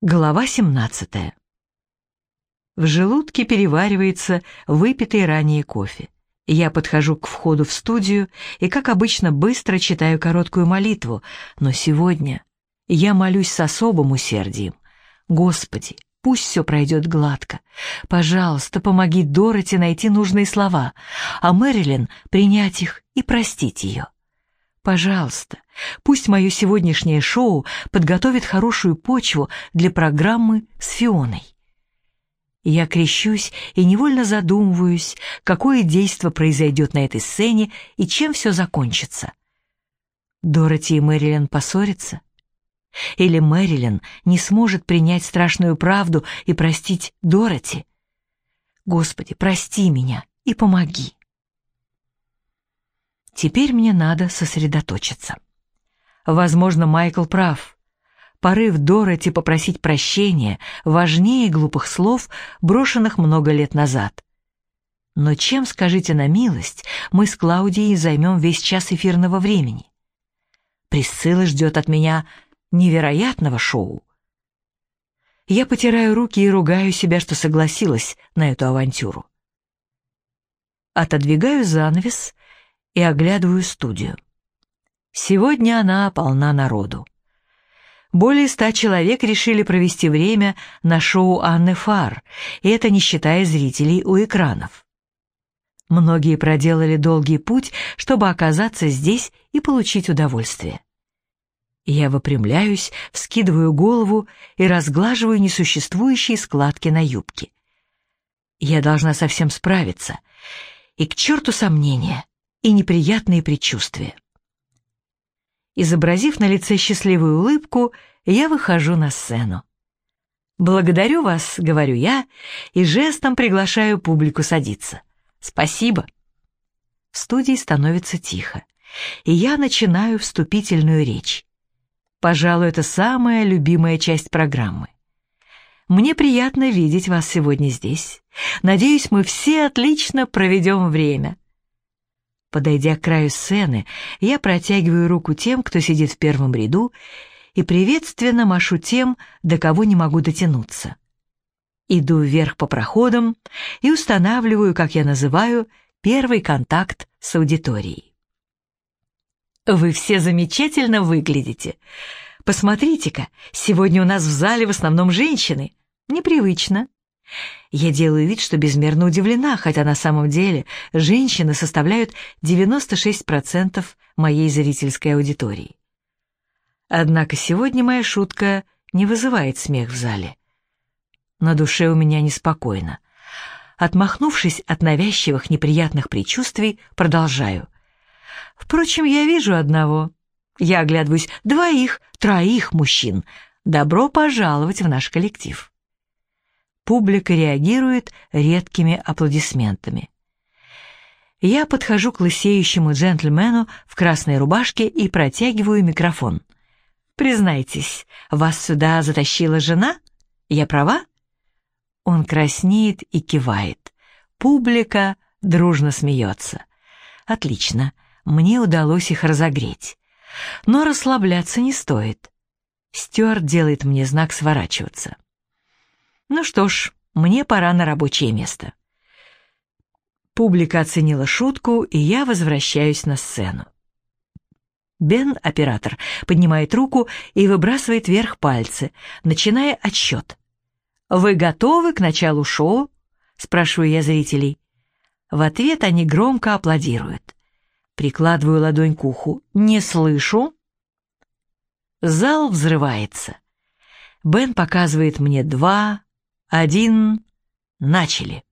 Глава 17. В желудке переваривается выпитый ранее кофе. Я подхожу к входу в студию и, как обычно, быстро читаю короткую молитву, но сегодня я молюсь с особым усердием. Господи, пусть все пройдет гладко. Пожалуйста, помоги Дороти найти нужные слова, а Мэрилин принять их и простить ее. Пожалуйста, пусть мое сегодняшнее шоу подготовит хорошую почву для программы с Фионой. Я крещусь и невольно задумываюсь, какое действо произойдет на этой сцене и чем все закончится. Дороти и Мэрилин поссорятся? Или Мэрилин не сможет принять страшную правду и простить Дороти? Господи, прости меня и помоги. Теперь мне надо сосредоточиться. Возможно, Майкл прав. Порыв Дороти попросить прощения важнее глупых слов, брошенных много лет назад. Но чем, скажите на милость, мы с Клаудией займем весь час эфирного времени? Присцилла ждет от меня невероятного шоу. Я потираю руки и ругаю себя, что согласилась на эту авантюру. Отодвигаю занавес и оглядываю студию. Сегодня она полна народу. Более ста человек решили провести время на шоу Анны Фар, и это не считая зрителей у экранов. Многие проделали долгий путь, чтобы оказаться здесь и получить удовольствие. Я выпрямляюсь, вскидываю голову и разглаживаю несуществующие складки на юбке. Я должна совсем справиться. И к черту сомнения и неприятные предчувствия. Изобразив на лице счастливую улыбку, я выхожу на сцену. «Благодарю вас», — говорю я, и жестом приглашаю публику садиться. «Спасибо». В студии становится тихо, и я начинаю вступительную речь. Пожалуй, это самая любимая часть программы. Мне приятно видеть вас сегодня здесь. Надеюсь, мы все отлично проведем время. Подойдя к краю сцены, я протягиваю руку тем, кто сидит в первом ряду, и приветственно машу тем, до кого не могу дотянуться. Иду вверх по проходам и устанавливаю, как я называю, первый контакт с аудиторией. Вы все замечательно выглядите. Посмотрите-ка, сегодня у нас в зале в основном женщины. Непривычно. Я делаю вид, что безмерно удивлена, хотя на самом деле женщины составляют 96% моей зрительской аудитории. Однако сегодня моя шутка не вызывает смех в зале. На душе у меня неспокойно. Отмахнувшись от навязчивых неприятных предчувствий, продолжаю. Впрочем, я вижу одного. Я оглядываюсь двоих, троих мужчин. Добро пожаловать в наш коллектив публика реагирует редкими аплодисментами. Я подхожу к лысеющему джентльмену в красной рубашке и протягиваю микрофон. «Признайтесь, вас сюда затащила жена? Я права?» Он краснеет и кивает. Публика дружно смеется. «Отлично, мне удалось их разогреть. Но расслабляться не стоит». Стюарт делает мне знак сворачиваться. Ну что ж, мне пора на рабочее место. Публика оценила шутку, и я возвращаюсь на сцену. Бен, оператор, поднимает руку и выбрасывает вверх пальцы, начиная отсчет. «Вы готовы к началу шоу?» — спрашиваю я зрителей. В ответ они громко аплодируют. Прикладываю ладонь к уху. «Не слышу». Зал взрывается. Бен показывает мне два, один, начали.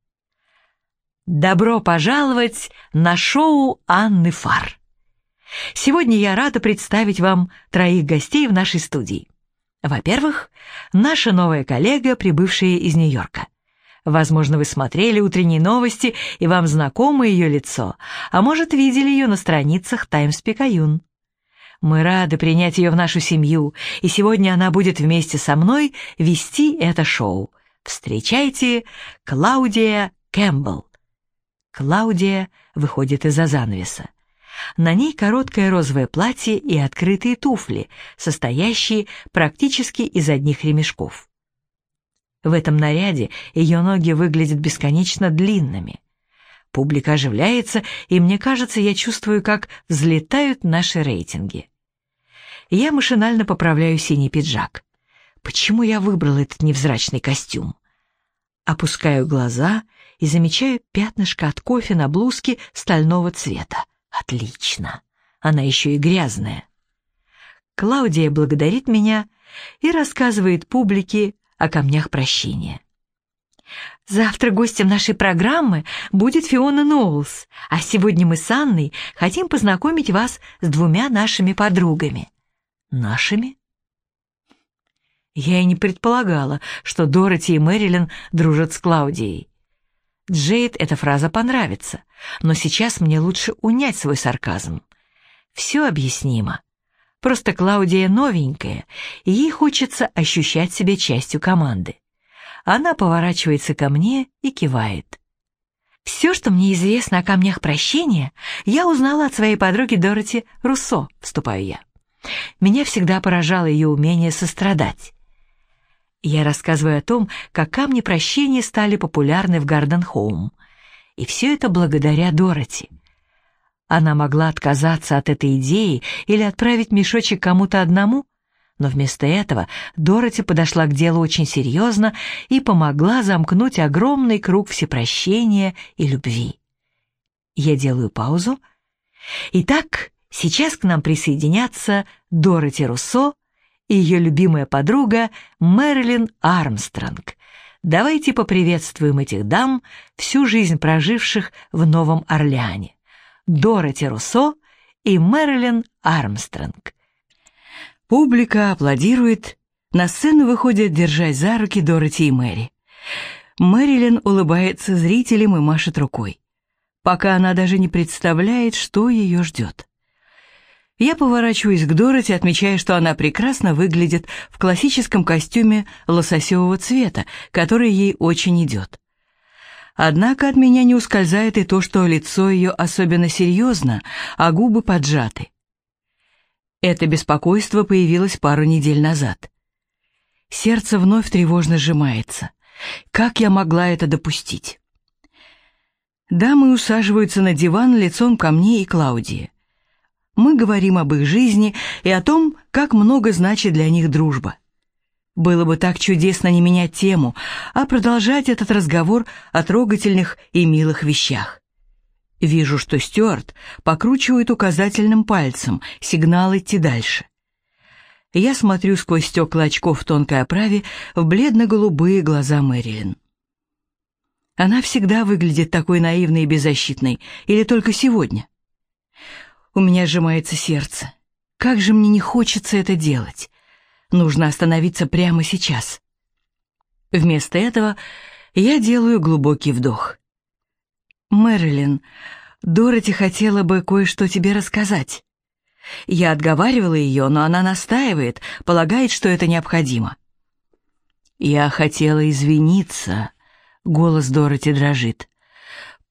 Добро пожаловать на шоу Анны Фар. Сегодня я рада представить вам троих гостей в нашей студии. Во-первых, наша новая коллега, прибывшая из Нью-Йорка. Возможно, вы смотрели утренние новости, и вам знакомо ее лицо, а может, видели ее на страницах Times Picayune. Мы рады принять ее в нашу семью, и сегодня она будет вместе со мной вести это шоу. Встречайте Клаудия Кэмпбелл. Клаудия выходит из-за занавеса. На ней короткое розовое платье и открытые туфли, состоящие практически из одних ремешков. В этом наряде ее ноги выглядят бесконечно длинными. Публика оживляется, и мне кажется, я чувствую, как взлетают наши рейтинги. Я машинально поправляю синий пиджак. Почему я выбрал этот невзрачный костюм? Опускаю глаза и замечаю пятнышко от кофе на блузке стального цвета. Отлично. Она еще и грязная. Клаудия благодарит меня и рассказывает публике о камнях прощения. Завтра гостем нашей программы будет Фиона Ноулс, а сегодня мы с Анной хотим познакомить вас с двумя нашими подругами. Нашими? Я и не предполагала, что Дороти и Мэрилин дружат с Клаудией. Джейд эта фраза понравится, но сейчас мне лучше унять свой сарказм. Все объяснимо. Просто Клаудия новенькая, и ей хочется ощущать себя частью команды. Она поворачивается ко мне и кивает. Все, что мне известно о камнях прощения, я узнала от своей подруги Дороти Руссо, вступаю я. Меня всегда поражало ее умение сострадать. Я рассказываю о том, как камни прощения стали популярны в Гарден-Хоум. И все это благодаря Дороти. Она могла отказаться от этой идеи или отправить мешочек кому-то одному, но вместо этого Дороти подошла к делу очень серьезно и помогла замкнуть огромный круг всепрощения и любви. Я делаю паузу. Итак, сейчас к нам присоединятся Дороти Руссо, и ее любимая подруга Мэрилин Армстронг. Давайте поприветствуем этих дам, всю жизнь проживших в Новом Орлеане. Дороти Руссо и Мэрилин Армстронг. Публика аплодирует, на сцену выходят, держась за руки Дороти и Мэри. Мэрилин улыбается зрителям и машет рукой, пока она даже не представляет, что ее ждет. Я поворачиваюсь к Дороти, отмечая, что она прекрасно выглядит в классическом костюме лососевого цвета, который ей очень идет. Однако от меня не ускользает и то, что лицо ее особенно серьезно, а губы поджаты. Это беспокойство появилось пару недель назад. Сердце вновь тревожно сжимается. Как я могла это допустить? Дамы усаживаются на диван лицом ко мне и Клаудии. Мы говорим об их жизни и о том, как много значит для них дружба. Было бы так чудесно не менять тему, а продолжать этот разговор о трогательных и милых вещах. Вижу, что Стюарт покручивает указательным пальцем, сигнал идти дальше. Я смотрю сквозь стекла очков в тонкой оправе в бледно-голубые глаза Мэрилин. Она всегда выглядит такой наивной и беззащитной, или только сегодня? У меня сжимается сердце. Как же мне не хочется это делать. Нужно остановиться прямо сейчас. Вместо этого я делаю глубокий вдох. Мэрилин, Дороти хотела бы кое-что тебе рассказать. Я отговаривала ее, но она настаивает, полагает, что это необходимо. Я хотела извиниться. Голос Дороти дрожит.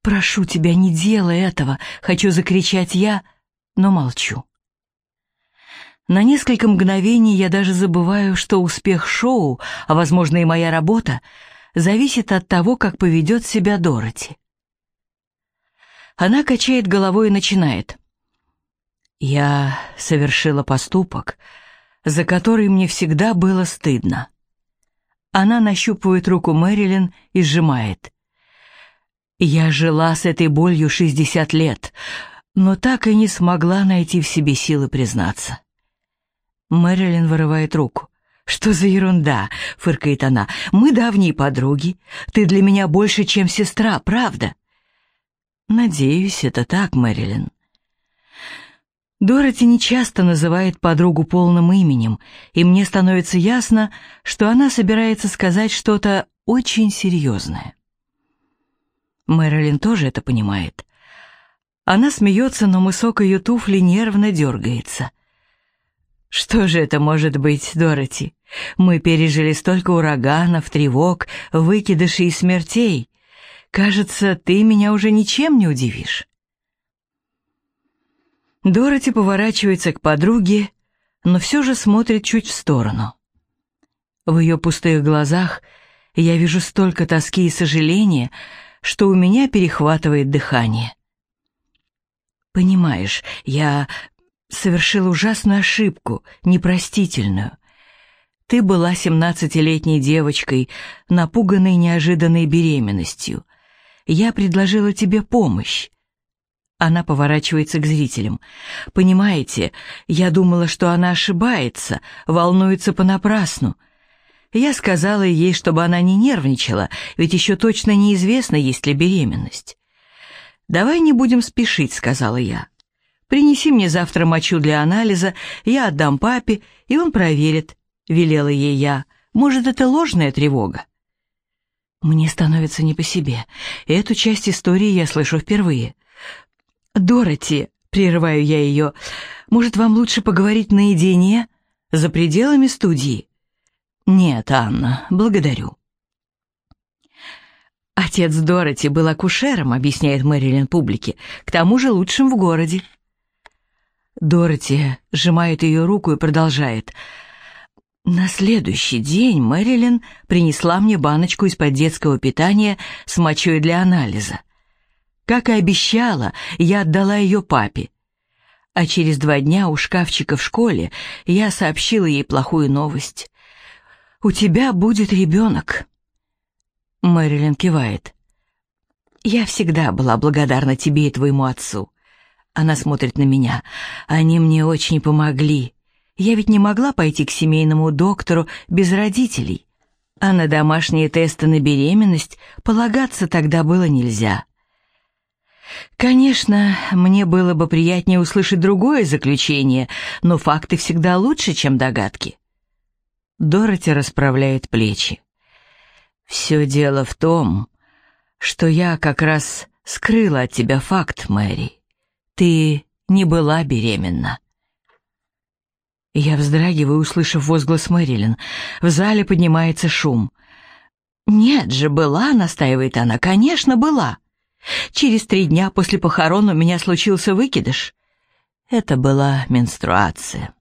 «Прошу тебя, не делай этого!» — хочу закричать я — но молчу. На несколько мгновений я даже забываю, что успех шоу, а, возможно, и моя работа, зависит от того, как поведет себя Дороти. Она качает головой и начинает. «Я совершила поступок, за который мне всегда было стыдно». Она нащупывает руку Мэрилин и сжимает. «Я жила с этой болью 60 лет, но так и не смогла найти в себе силы признаться. Мэрилин вырывает руку. «Что за ерунда?» — фыркает она. «Мы давние подруги. Ты для меня больше, чем сестра, правда?» «Надеюсь, это так, Мэрилин». Дороти нечасто называет подругу полным именем, и мне становится ясно, что она собирается сказать что-то очень серьезное. Мэрилин тоже это понимает. Она смеется, но мысок ее туфли нервно дергается. Что же это может быть, Дороти? Мы пережили столько ураганов, тревог, выкидышей и смертей. Кажется, ты меня уже ничем не удивишь. Дороти поворачивается к подруге, но все же смотрит чуть в сторону. В ее пустых глазах Я вижу столько тоски и сожаления, что у меня перехватывает дыхание. Понимаешь, я совершил ужасную ошибку, непростительную. Ты была семнадцатилетней девочкой, напуганной неожиданной беременностью. Я предложила тебе помощь. Она поворачивается к зрителям. «Понимаете, я думала, что она ошибается, волнуется понапрасну. Я сказала ей, чтобы она не нервничала, ведь еще точно неизвестно, есть ли беременность. «Давай не будем спешить», — сказала я. «Принеси мне завтра мочу для анализа, я отдам папе, и он проверит», — велела ей я. «Может, это ложная тревога?» Мне становится не по себе. Эту часть истории я слышу впервые. «Дороти», — прерываю я ее, — «может, вам лучше поговорить наедине, за пределами студии?» «Нет, Анна, благодарю». «Отец Дороти был акушером», — объясняет Мэрилин публике, «к тому же лучшим в городе». Дороти сжимает ее руку и продолжает. «На следующий день Мэрилин принесла мне баночку из-под детского питания с мочой для анализа. Как и обещала, я отдала ее папе. А через два дня у шкафчика в школе я сообщила ей плохую новость. «У тебя будет ребенок». Мэрилин кивает. «Я всегда была благодарна тебе и твоему отцу». Она смотрит на меня. «Они мне очень помогли. Я ведь не могла пойти к семейному доктору без родителей. А на домашние тесты на беременность полагаться тогда было нельзя». Конечно, мне было бы приятнее услышать другое заключение, но факты всегда лучше, чем догадки. Дороти расправляет плечи. Все дело в том, что я как раз скрыла от тебя факт, Мэри. Ты не была беременна. Я вздрагиваю, услышав возглас Мэрилин. В зале поднимается шум. «Нет же, была», — настаивает она, — «конечно, была». Через три дня после похорон у меня случился выкидыш. Это была менструация.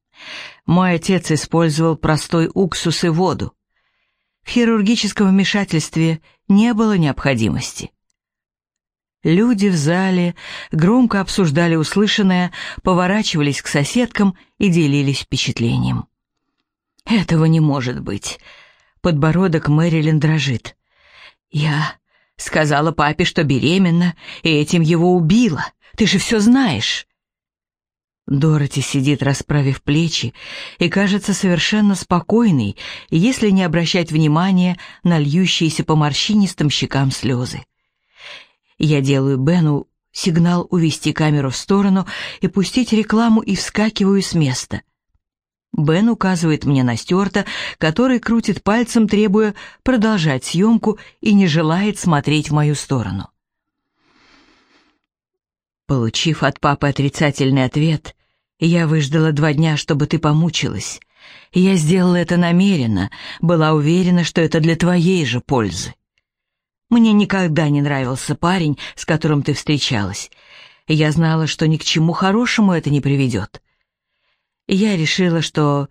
Мой отец использовал простой уксус и воду. В хирургическом вмешательстве не было необходимости. Люди в зале громко обсуждали услышанное, поворачивались к соседкам и делились впечатлением. «Этого не может быть!» Подбородок Мэрилин дрожит. «Я Сказала папе, что беременна, и этим его убила. Ты же все знаешь». Дороти сидит, расправив плечи, и кажется совершенно спокойной, если не обращать внимания на льющиеся по морщинистым щекам слезы. Я делаю Бену сигнал увести камеру в сторону и пустить рекламу и вскакиваю с места — Бен указывает мне на Стюарта, который крутит пальцем, требуя продолжать съемку и не желает смотреть в мою сторону. Получив от папы отрицательный ответ, я выждала два дня, чтобы ты помучилась. Я сделала это намеренно, была уверена, что это для твоей же пользы. Мне никогда не нравился парень, с которым ты встречалась. Я знала, что ни к чему хорошему это не приведет я решила, что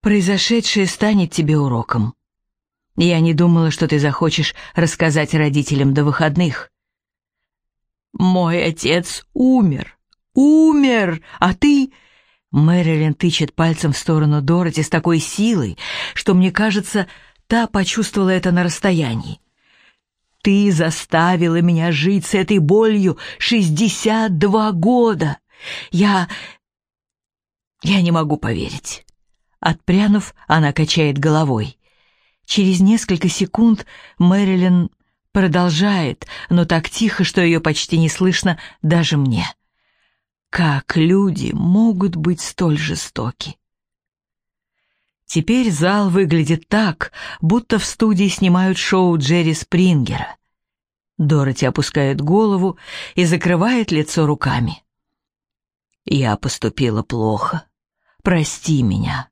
произошедшее станет тебе уроком. Я не думала, что ты захочешь рассказать родителям до выходных. Мой отец умер, умер, а ты... Мэрилин тычет пальцем в сторону Дороти с такой силой, что, мне кажется, та почувствовала это на расстоянии. Ты заставила меня жить с этой болью шестьдесят два года. Я... Я не могу поверить. Отпрянув, она качает головой. Через несколько секунд Мэрилин продолжает, но так тихо, что ее почти не слышно даже мне. Как люди могут быть столь жестоки? Теперь зал выглядит так, будто в студии снимают шоу Джерри Спрингера. Дороти опускает голову и закрывает лицо руками. Я поступила плохо. Прости меня,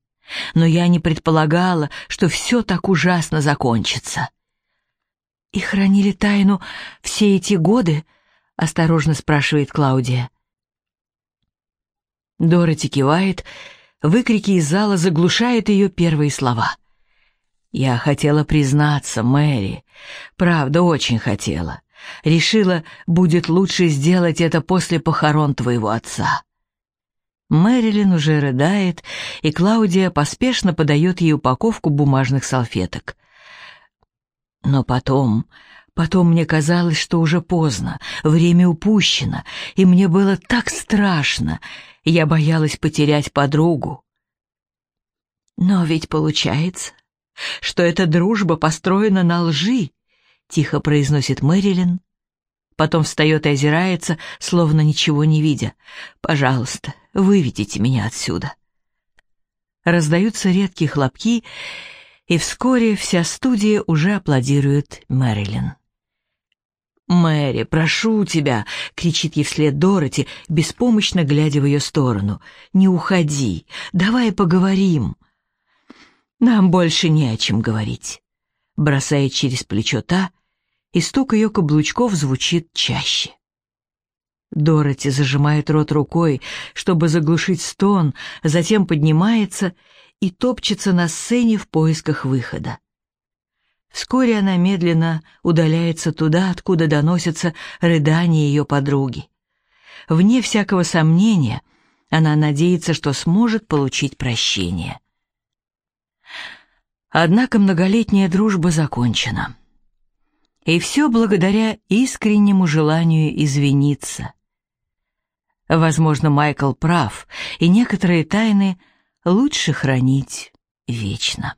но я не предполагала, что все так ужасно закончится». «И хранили тайну все эти годы?» — осторожно спрашивает Клаудия. Дороти кивает, выкрики из зала заглушают ее первые слова. Я хотела признаться, Мэри. Правда, очень хотела. Решила, будет лучше сделать это после похорон твоего отца. Мэрилин уже рыдает, и Клаудия поспешно подает ей упаковку бумажных салфеток. Но потом, потом мне казалось, что уже поздно, время упущено, и мне было так страшно, я боялась потерять подругу. Но ведь получается, что эта дружба построена на лжи, тихо произносит Мэрилин, потом встает и озирается, словно ничего не видя. Пожалуйста, выведите меня отсюда. Раздаются редкие хлопки, и вскоре вся студия уже аплодирует Мэрилин. «Мэри, прошу тебя!» — кричит ей вслед Дороти, беспомощно глядя в ее сторону. «Не уходи! Давай поговорим!» «Нам больше не о чем говорить!» Бросает через плечо та, и стук ее каблучков звучит чаще. Дороти зажимает рот рукой, чтобы заглушить стон, затем поднимается и топчется на сцене в поисках выхода. Вскоре она медленно удаляется туда, откуда доносятся рыдания ее подруги. Вне всякого сомнения, она надеется, что сможет получить прощение. Однако многолетняя дружба закончена. И все благодаря искреннему желанию извиниться. Возможно, Майкл прав, и некоторые тайны лучше хранить вечно.